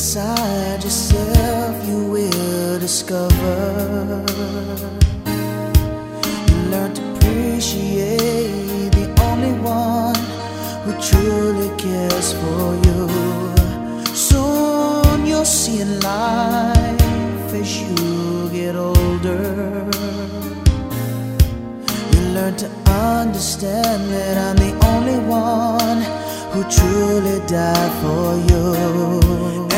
Inside yourself, you will discover. You learn to appreciate the only one who truly cares for you. Soon you'll see in life as you get older. You learn to understand that I'm the only one who truly died for you.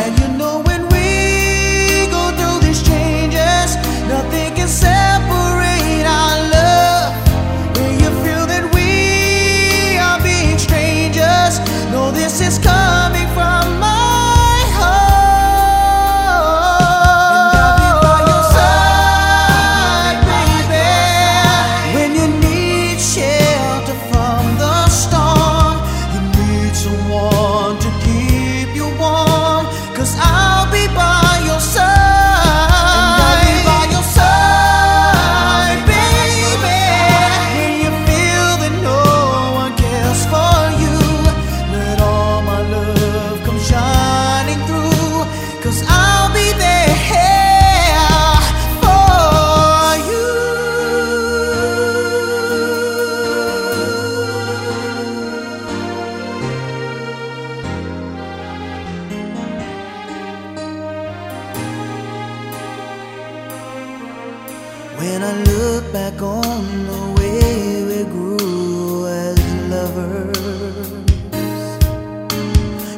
When I look back on the way we grew as lovers,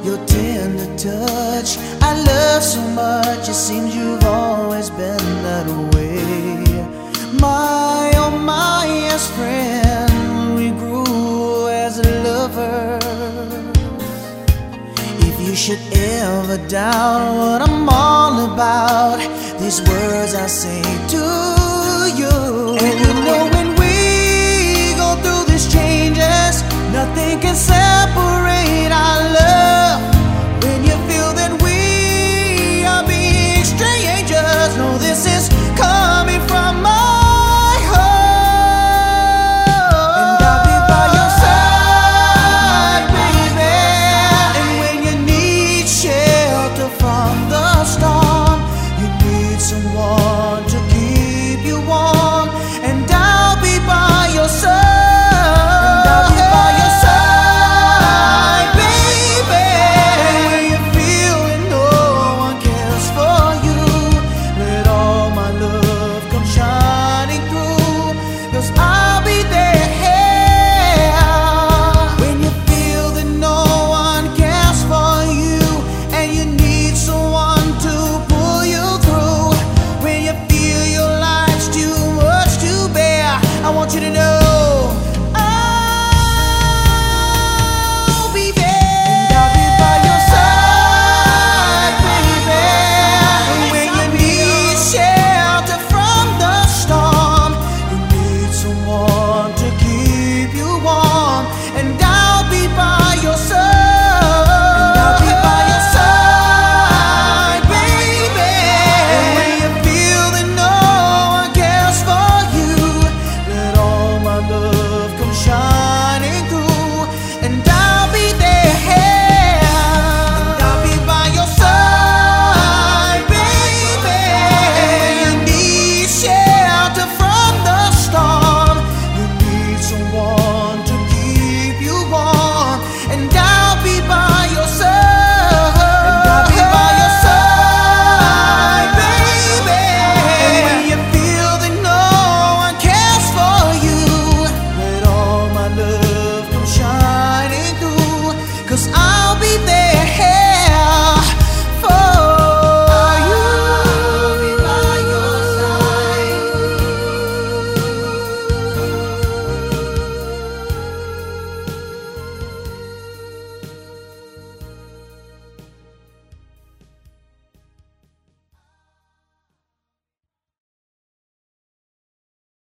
your tender touch, I love so much. It seems you've always been that way. My oh my, yes, friend, we grew as lovers. If you should ever doubt what I'm all about, these words I say to you.